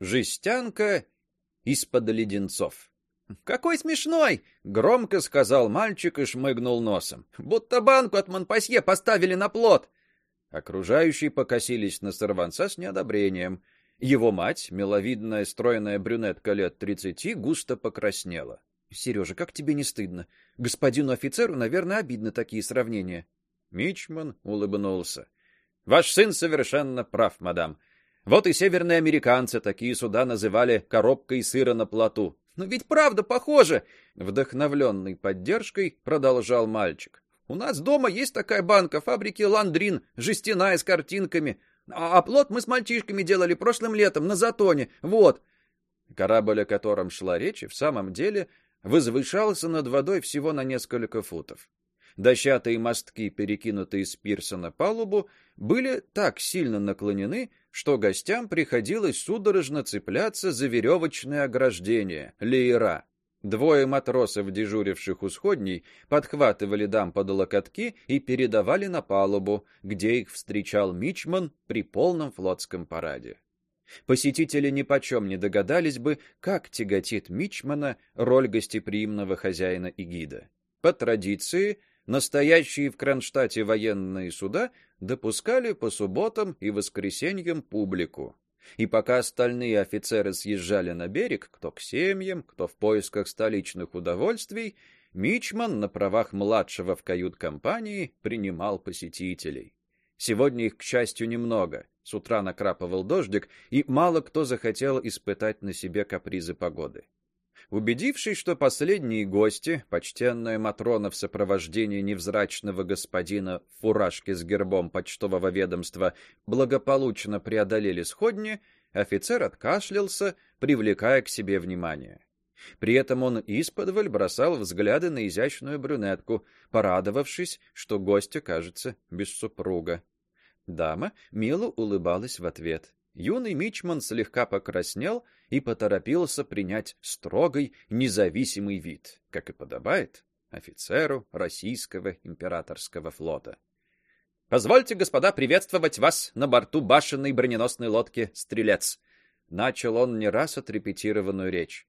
Жестянка из-под леденцов. Какой смешной, громко сказал мальчик и шмыгнул носом. Будто банку от Монпасье поставили на плот. Окружающие покосились на сорванца с неодобрением. Его мать, миловидная стройная брюнетка лет тридцати, густо покраснела. Сережа, как тебе не стыдно? Господину офицеру, наверное, обидно такие сравнения. Мичман улыбнулся. Ваш сын совершенно прав, мадам. Вот и северные американцы такие суда называли коробкой сыра на плоту. Но ведь правда похоже, вдохновленный поддержкой продолжал мальчик. У нас дома есть такая банка фабрики Ландрин, жестяная с картинками. А, а плот мы с мальчишками делали прошлым летом на Затоне. Вот. Корабль, о котором шла речь, в самом деле возвышался над водой всего на несколько футов. Дощатые мостки, перекинутые с пирса на палубу, были так сильно наклонены, что гостям приходилось судорожно цепляться за веревочные ограждения, леера. Двое матросов, дежуривших у сходней, подхватывали дам под локотки и передавали на палубу, где их встречал мичман при полном флотском параде. Посетители ни почем не догадались бы, как тяготит мичмана роль гостеприимного хозяина и гида. По традиции, настоящие в Кронштадте военные суда допускали по субботам и воскресеньям публику. И пока остальные офицеры съезжали на берег, кто к семьям, кто в поисках столичных удовольствий, мичман на правах младшего в кают-компании принимал посетителей. Сегодня их, к счастью, немного. С утра накрапывал дождик, и мало кто захотел испытать на себе капризы погоды. Убедившись, что последние гости, почтенная матрона в сопровождении невзрачного господина в фуражке с гербом почтового ведомства, благополучно преодолели сходни, офицер откашлялся, привлекая к себе внимание. При этом он исподволь бросал взгляды на изящную брюнетку, порадовавшись, что гостья, кажется, без супруга. Дама мило улыбалась в ответ. Юный мичман слегка покраснел и поторопился принять строгий, независимый вид, как и подобает офицеру российского императорского флота. Позвольте, господа, приветствовать вас на борту башенной броненосной лодки Стрелец. Начал он не раз отрепетированную речь.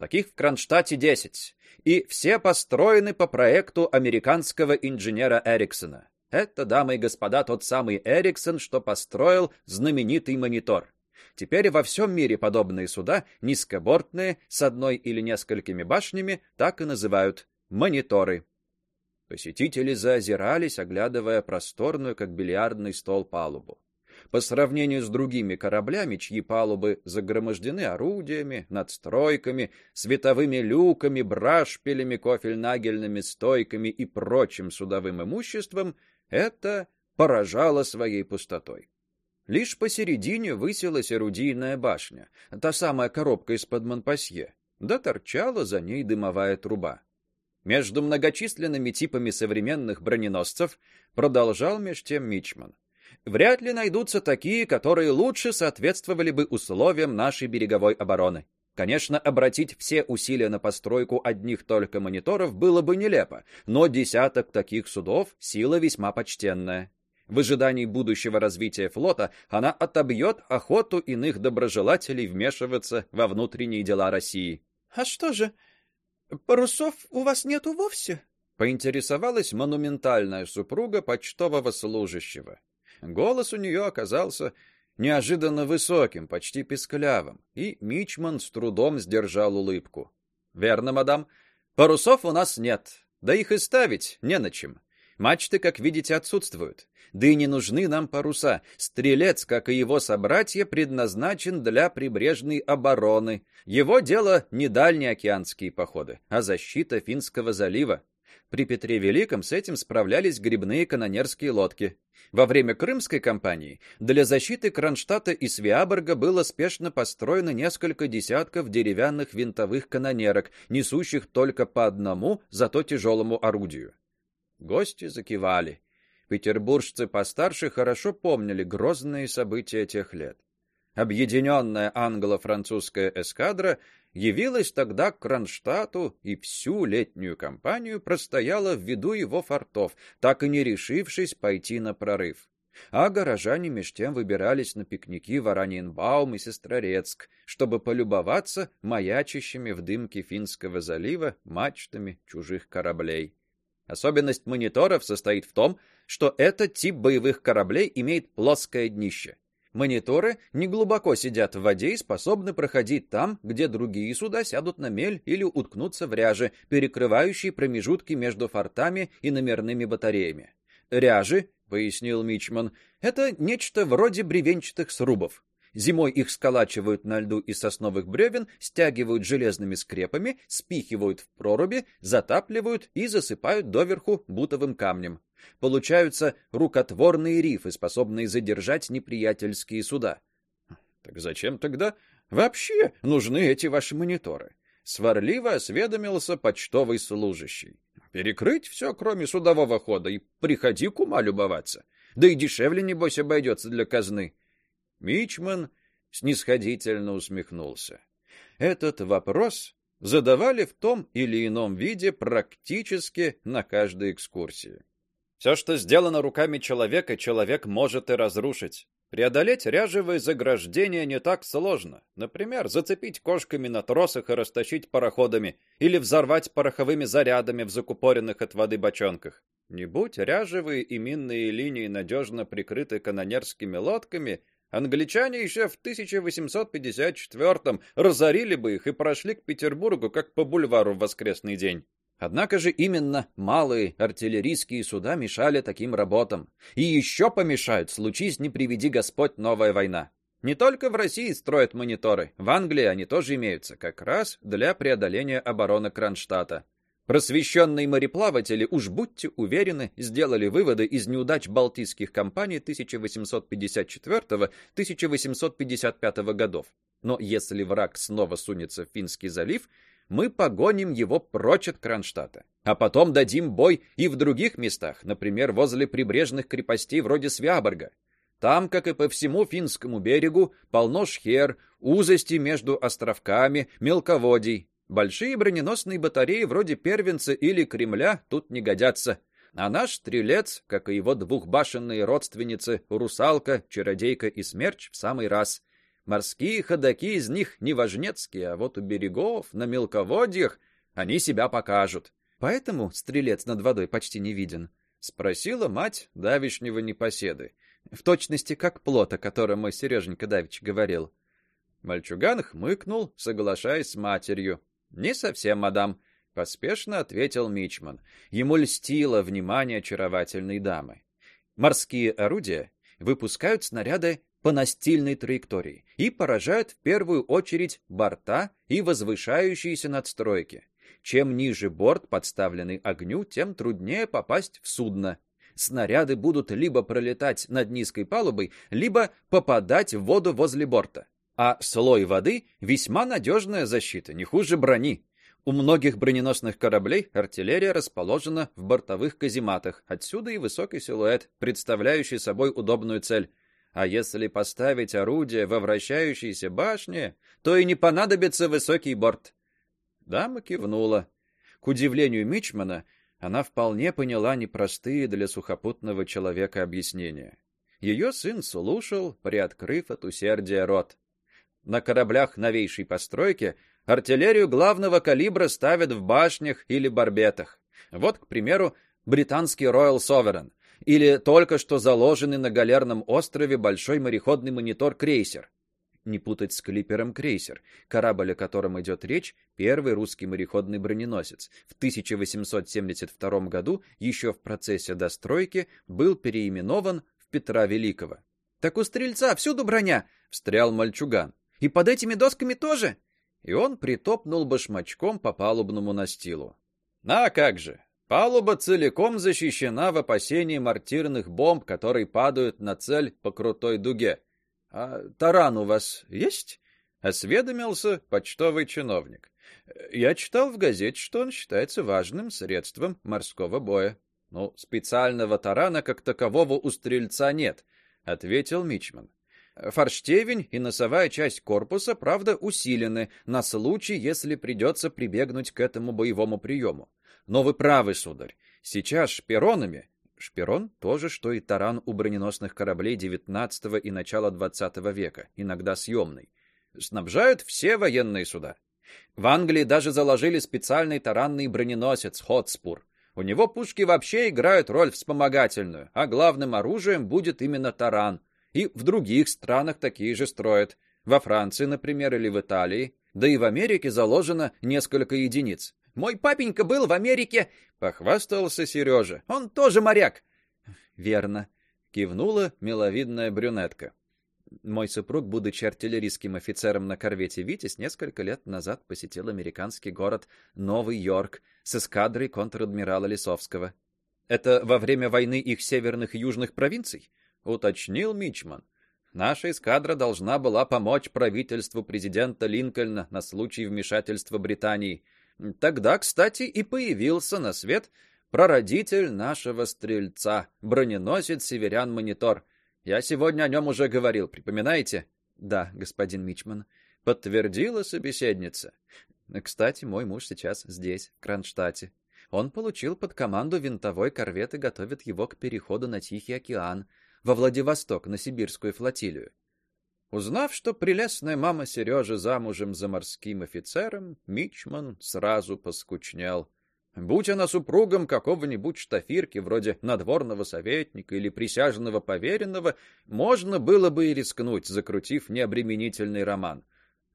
Таких в Кронштадте десять, и все построены по проекту американского инженера Эриксона. Это, дамы и господа, тот самый Эриксон, что построил знаменитый монитор. Теперь во всем мире подобные суда, низкобортные, с одной или несколькими башнями, так и называют мониторы. Посетители заозирались, оглядывая просторную, как бильярдный стол, палубу. По сравнению с другими кораблями, чьи палубы загромождены орудиями, надстройками, световыми люками, брашпилями, кофельнагельными стойками и прочим судовым имуществом, это поражало своей пустотой. Лишь посередине высилась орудийная башня, та самая коробка из-под Монпасье, да торчала за ней дымовая труба. Между многочисленными типами современных броненосцев продолжал меж тем Мичман. Вряд ли найдутся такие, которые лучше соответствовали бы условиям нашей береговой обороны. Конечно, обратить все усилия на постройку одних только мониторов было бы нелепо, но десяток таких судов сила весьма почтенная. В ожидании будущего развития флота она отобьет охоту иных доброжелателей вмешиваться во внутренние дела России. А что же, парусов у вас нету вовсе? поинтересовалась монументальная супруга почтового служащего. Голос у нее оказался неожиданно высоким, почти писклявым, и мичман с трудом сдержал улыбку. Верно, мадам. Парусов у нас нет, да их и ставить не на чем. Мачты, как видите, отсутствуют. Да и не нужны нам паруса. Стрелец, как и его собратья, предназначен для прибрежной обороны. Его дело не дальние океанские походы, а защита Финского залива. При Петре Великом с этим справлялись грибные канонерские лодки. Во время Крымской кампании для защиты Кронштадта и Свиаборга было спешно построено несколько десятков деревянных винтовых канонерок, несущих только по одному, зато тяжелому орудию. Гости закивали. Петербуржцы постарше хорошо помнили грозные события тех лет. Объединенная англо-французская эскадра явилась тогда к Кронштадту и всю летнюю кампанию простояла в виду его фортов, так и не решившись пойти на прорыв. а горожане меж тем выбирались на пикники в Араньенбаум и Сестрорецк, чтобы полюбоваться маячащими в дымке Финского залива мачтами чужих кораблей. Особенность мониторов состоит в том, что этот тип боевых кораблей имеет плоское днище. Мониторы не глубоко сидят в воде и способны проходить там, где другие суда сядут на мель или уткнутся в ряжи, перекрывающие промежутки между фортами и номерными батареями. Ряжи, пояснил Мичман, это нечто вроде бревенчатых срубов. Зимой их сколачивают на льду из сосновых бревен, стягивают железными скрепами, спихивают в проруби, затапливают и засыпают доверху бутовым камнем. Получаются рукотворные рифы, способные задержать неприятельские суда. Так зачем тогда вообще нужны эти ваши мониторы? Сварливо осведомился почтовый служащий. Перекрыть все, кроме судового хода, и приходи к ума любоваться. Да и дешевле, небось, обойдется для казны. Мичман снисходительно усмехнулся. Этот вопрос задавали в том или ином виде практически на каждой экскурсии. Все, что сделано руками человека, человек может и разрушить. Преодолеть ряжевые заграждения не так сложно. Например, зацепить кошками на тросах и растащить пароходами, или взорвать пороховыми зарядами в закупоренных от воды бочонках. Не будь ряжевые и минные линии надежно прикрыты канонерскими лодками, англичане еще в 1854-м разорили бы их и прошли к Петербургу как по бульвару в воскресный день. Однако же именно малые артиллерийские суда мешали таким работам. И еще помешают, случись не приведи Господь новая война. Не только в России строят мониторы, в Англии они тоже имеются, как раз для преодоления обороны Кронштадта. Просвещенные мореплаватели, уж будьте уверены, сделали выводы из неудач балтийских кампаний 1854-1855 годов. Но если враг снова сунется в Финский залив, мы погоним его прочь от Кронштадта. А потом дадим бой и в других местах, например, возле прибрежных крепостей вроде Свяборга. Там, как и по всему финскому берегу, полно шхер, узости между островками, мелководий. Большие броненосные батареи вроде Первенца или Кремля тут не годятся. А наш стрелец, как и его двухбашенные родственницы, русалка, чародейка и смерч в самый раз. Морские ходаки из них не важнецкие, а вот у берегов, на мелководьях, они себя покажут. Поэтому стрелец над водой почти не виден, спросила мать давишнего непоседы. В точности как плот, о котором мой Сереженька давич говорил. Мальчуган хмыкнул, соглашаясь с матерью. Не совсем, мадам, поспешно ответил Мичман. Ему льстило внимание очаровательной дамы. Морские орудия выпускают снаряды по настильной траектории и поражают в первую очередь борта и возвышающиеся надстройки. Чем ниже борт, подставленный огню, тем труднее попасть в судно. Снаряды будут либо пролетать над низкой палубой, либо попадать в воду возле борта. А слой воды весьма надежная защита, не хуже брони. У многих броненосных кораблей артиллерия расположена в бортовых казематах, отсюда и высокий силуэт, представляющий собой удобную цель. А если поставить орудие во вращающейся башне, то и не понадобится высокий борт. Дама кивнула. К удивлению Мичмана, она вполне поняла непростые для сухопутного человека объяснения. Ее сын слушал, приоткрыв от усердия рот. На кораблях новейшей постройки артиллерию главного калибра ставят в башнях или барбетах. Вот, к примеру, британский Royal Sovereign или только что заложенный на галерном острове большой мореходный монитор-крейсер. Не путать с клипером крейсер, корабль, о котором идет речь, первый русский мореходный броненосец. В 1872 году, еще в процессе достройки, был переименован в Петра Великого. Так у стрельца всюду броня, встрял мальчуган. И под этими досками тоже? И он притопнул башмачком по палубному настилу. А как же? Палуба целиком защищена в опасении мортирных бомб, которые падают на цель по крутой дуге. А таран у вас есть? осведомился почтовый чиновник. Я читал в газете, что он считается важным средством морского боя. Ну, специального тарана как такового у стрельца нет, ответил мичман. Форштевень и носовая часть корпуса, правда, усилены на случай, если придется прибегнуть к этому боевому приему. Но вы правы, сударь. Сейчас шпионами, Шпирон тоже, что и таран у броненосных кораблей XIX и начала XX века, иногда съемный. Снабжают все военные суда. В Англии даже заложили специальный таранный броненосец Хотспур. У него пушки вообще играют роль вспомогательную, а главным оружием будет именно таран. И в других странах такие же строят. Во Франции, например, или в Италии. Да и в Америке заложено несколько единиц. Мой папенька был в Америке, похвастался Сережа. Он тоже моряк. Верно, кивнула миловидная брюнетка. Мой супруг, будучи артиллерийским офицером на корвете Витязь, несколько лет назад посетил американский город Новый Йорк с эскадрой контр-адмирала Лисовского. Это во время войны их северных и южных провинций, уточнил Мичман. Наша эскадра должна была помочь правительству президента Линкольна на случай вмешательства Британии. Тогда, кстати, и появился на свет прародитель нашего стрельца, броненосец Северян Монитор. Я сегодня о нем уже говорил, припоминаете? Да, господин Мичман, подтвердила собеседница. Кстати, мой муж сейчас здесь, в Кронштадте. Он получил под команду винтовой корвет и готовит его к переходу на Тихий океан, во Владивосток на сибирскую флотилию. Узнав, что прелестная мама Сережи замужем за морским офицером, Мичман сразу поскучнел. Будь она супругом какого-нибудь штафирки, вроде надворного советника или присяжного поверенного, можно было бы и рискнуть, закрутив необременительный роман.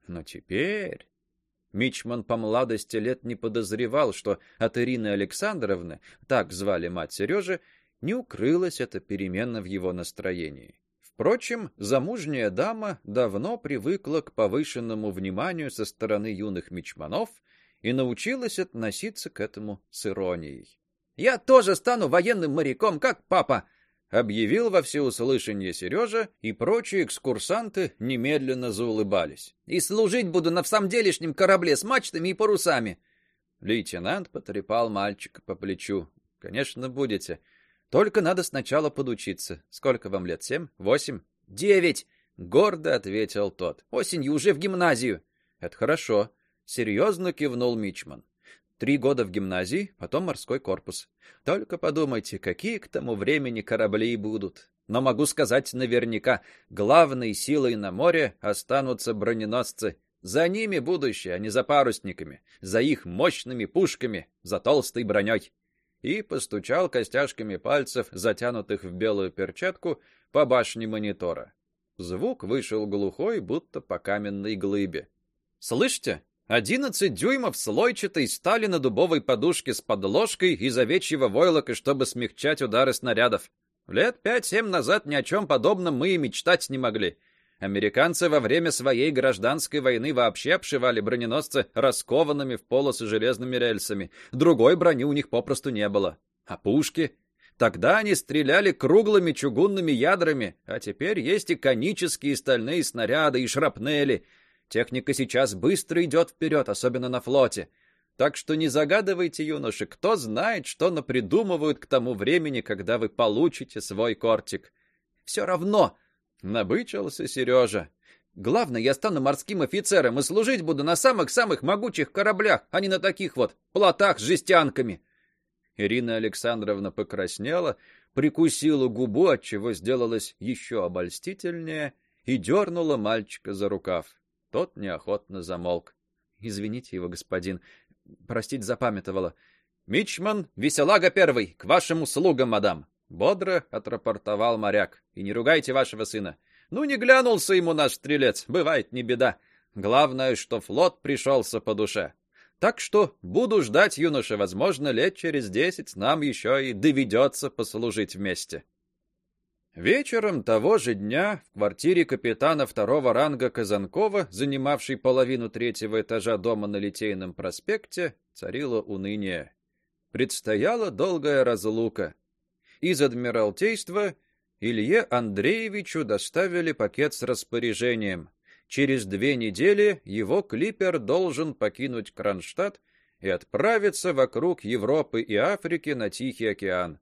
Но теперь Мичман по молодости лет не подозревал, что от Ирины Александровны, так звали мать Сережи, не укрылась эта перемена в его настроении. Впрочем, замужняя дама давно привыкла к повышенному вниманию со стороны юных мичманов и научилась относиться к этому с иронией. Я тоже стану военным моряком, как папа, объявил во всеуслышание Сережа, и прочие экскурсанты немедленно заулыбались. И служить буду на всамделишнем корабле с мачтами и парусами. Лейтенант потрепал мальчика по плечу. Конечно, будете. Только надо сначала подучиться. Сколько вам лет? Семь? Восемь? Девять! Гордо ответил тот. Осенью уже в гимназию. Это хорошо. Серьезно кивнул Мичман. Три года в гимназии, потом морской корпус. Только подумайте, какие к тому времени корабли будут. Но могу сказать наверняка, главной силой на море останутся броненосцы. За ними будущее, а не за парусниками, за их мощными пушками, за толстой броней и постучал костяшками пальцев, затянутых в белую перчатку, по башне монитора. Звук вышел глухой, будто по каменной глыбе. Слышите? Одиннадцать дюймов слойчатой стали на дубовой подушке с подложкой из овечьего войлока, чтобы смягчать удары снарядов. Лет пять-семь назад ни о чем подобном мы и мечтать не могли. Американцы во время своей гражданской войны вообще обшивали броненосцы раскованными в полосы железными рельсами. Другой брони у них попросту не было. А пушки? Тогда они стреляли круглыми чугунными ядрами, а теперь есть и конические стальные снаряды, и шрапнели. Техника сейчас быстро идет вперед, особенно на флоте. Так что не загадывайте, юноши, кто знает, что напридумывают к тому времени, когда вы получите свой кортик. Все равно Набычился Сережа. Главное, я стану морским офицером и служить буду на самых-самых могучих кораблях, а не на таких вот плотах с жестянками. Ирина Александровна покраснела, прикусила губу, от чего сделалась еще обольстительнее, и дернула мальчика за рукав. Тот неохотно замолк. Извините его, господин, простить запамятовала. Мичман, веселага первый, к вашим услугам, мадам. Бодро отрапортовал моряк. И не ругайте вашего сына. Ну не глянулся ему наш стрелец, бывает не беда. Главное, что флот пришелся по душе. Так что буду ждать юноша, возможно, лет через десять нам еще и доведется послужить вместе. Вечером того же дня в квартире капитана второго ранга Казанкова, занимавшей половину третьего этажа дома на Литейном проспекте, царило уныние. Предстояла долгая разлука. Из адмиралтейства Илье Андреевичу доставили пакет с распоряжением. Через две недели его клипер должен покинуть Кронштадт и отправиться вокруг Европы и Африки на Тихий океан.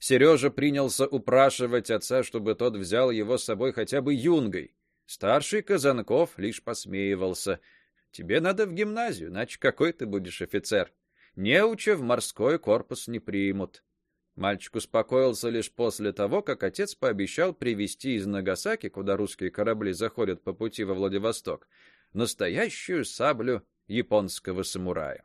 Сережа принялся упрашивать отца, чтобы тот взял его с собой хотя бы юнгой. Старший Казанков лишь посмеивался. Тебе надо в гимназию, иначе какой ты будешь офицер? Неуча в морской корпус не примут. Мальчик успокоился лишь после того, как отец пообещал привезти из Нагасаки, куда русские корабли заходят по пути во Владивосток, настоящую саблю японского самурая.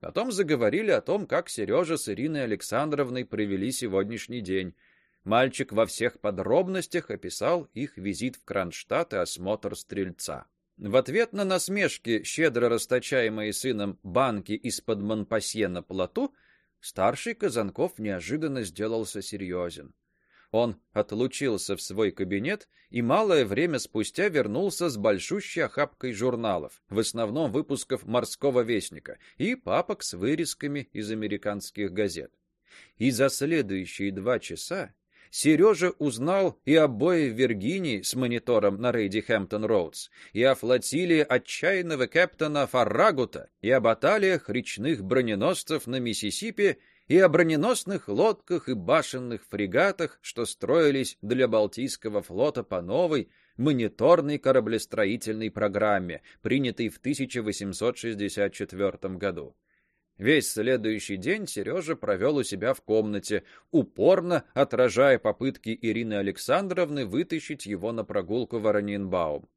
Потом заговорили о том, как Сережа с Ириной Александровной провели сегодняшний день. Мальчик во всех подробностях описал их визит в Кронштадт и осмотр стрельца. В ответ на насмешки, щедро расточаемые сыном банки из-под Монпасье на плоту, старший Казанков неожиданно сделался серьезен. Он отлучился в свой кабинет и малое время спустя вернулся с большущей охапкой журналов, в основном выпусков Морского вестника и папок с вырезками из американских газет. И за следующие два часа Сережа узнал и о бое в Виргинии с монитором на рейде Хэмптон-Роудс, и о флотилии отчаянного капитана Фаррагута, и о баталиях речных броненосцев на Миссисипи и о броненосных лодках и башенных фрегатах, что строились для Балтийского флота по новой мониторной кораблестроительной программе, принятой в 1864 году. Весь следующий день Сережа провел у себя в комнате, упорно отражая попытки Ирины Александровны вытащить его на прогулку в Оранинбаум.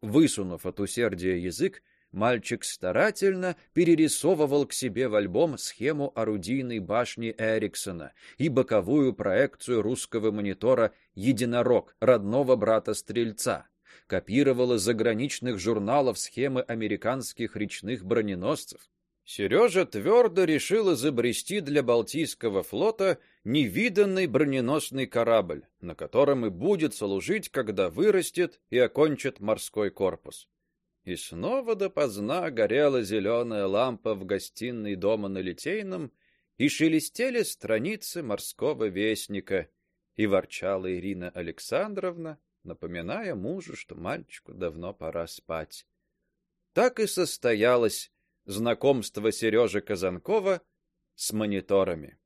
Высунув от усердия язык, Мальчик старательно перерисовывал к себе в альбом схему орудийной башни Эриксона и боковую проекцию русского монитора «Единорог» родного брата Стрельца. Копировал из заграничных журналов схемы американских речных броненосцев. Сережа твердо решил изобрести для Балтийского флота невиданный броненосный корабль, на котором и будет служить, когда вырастет и окончит морской корпус. И снова допоздна горела зеленая лампа в гостиной дома на Литейном, и шелестели страницы морского вестника, и ворчала Ирина Александровна, напоминая мужу, что мальчику давно пора спать. Так и состоялось знакомство Сережи Казанкова с мониторами.